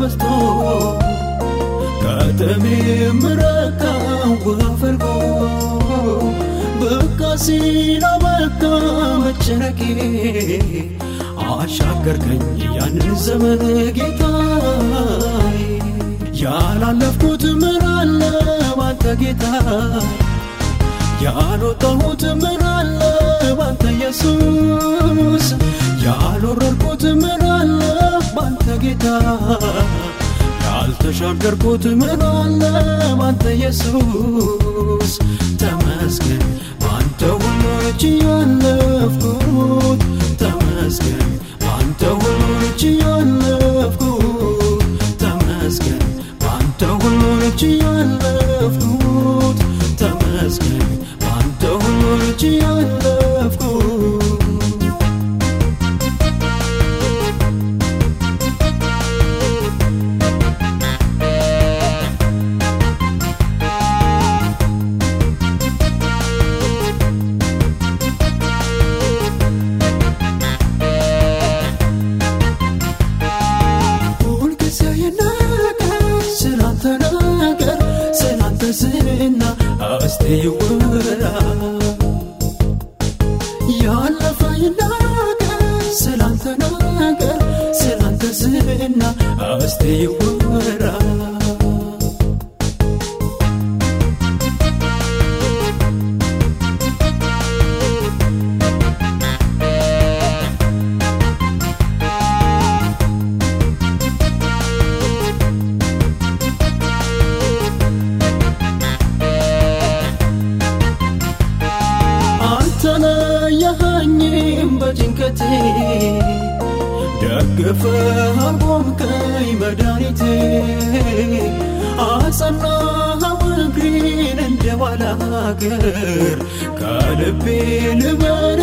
በዝቶ ከተሜ ምረካው ፈልጎ በቃ ሲላ በቃ መጨነቄ አሻገርከኝ ያንን ዘመን ጌታዬ ያላለፍኩት ምን አለ ባንተ ጌታ ያልወጣሁት ምን አለ ባንተ ኢየሱስ ያልወረድኩት ባንተ ጌታ ያልተሻገርኩት ምን አለ? ባንተ ኢየሱስ ተመስገን። ባንተ ሁሉ እጅ ያለፍኩት ተመስገን። ባንተ ሁሉ እጅ ያለፍኩት ተመስገን። ባንተ ሁሉ እጅ ስላንተ ዝና እስቲ ይወራ ያለፈ ይናገር ስላንተ ነገር ስላንተ ዝና እስቲ በጭንቀቴ ደግፈ አቆምከኝ መድኃኒቴ። አጸናኸው እግሬን እንደ ባላገር ከልቤ ልበር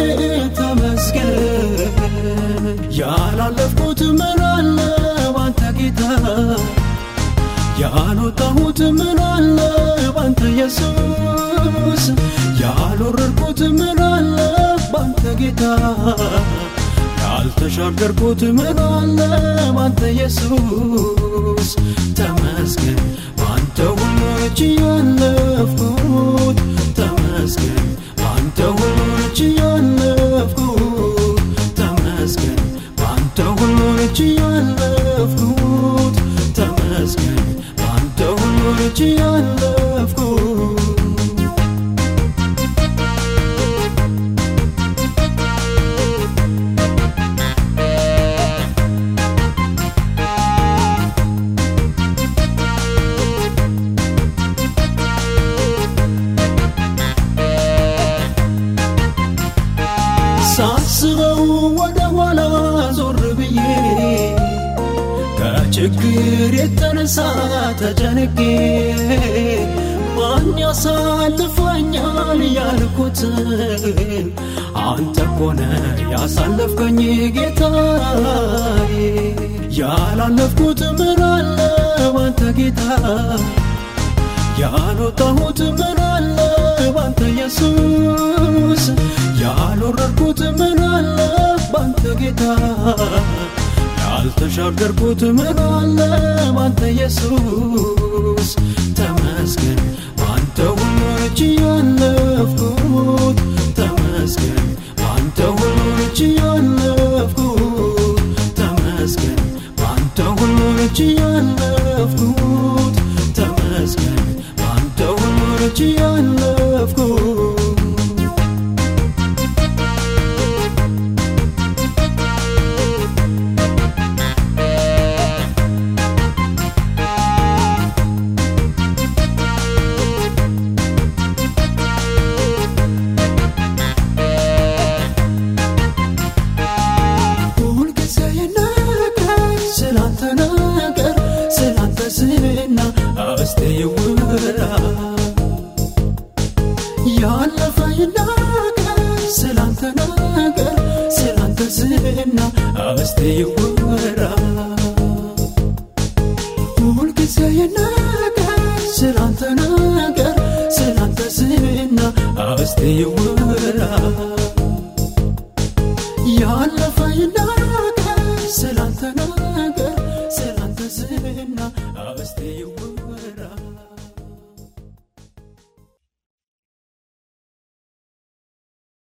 ተመስገን። ያላለፍኩት ምን አለ ባንተ ጌታ? ያልወጣሁት ምን አለ ባንተ ኢየሱስ ጌታ ያልተሻገርኩት ምን አለ? ባንተ ኢየሱስ ተመስገን። ባንተ ሁሉ እጅ ያለፍኩት ተመስገን። ባንተ ሁሉ እጅ ያለፍኩት ተመስገን። ባንተ ሁሉ እጅ ያለፍኩት ተመስገን። ባንተ ሁሉ ያለፍኩት ሳስበው ወደ ኋላ ዞር ብዬ ከችግር የተነሳ ተጨንቄ ማን ያሳልፈኛል ያልኩትን አንተ ኮነ ያሳለፍከኝ ጌታዬ። ያላለፍኩት ምን አለ ባንተ ጌታ? ያልወጣሁት ምን አለ ባንተ ኢየሱስ ያልተሻገርኩት ምን አለ ባንተ ኢየሱስ Amasti wara mulkisayanaga siranta naga siranta sina amasti wara yaanlafayinaga siranta naga siranta sina amasti.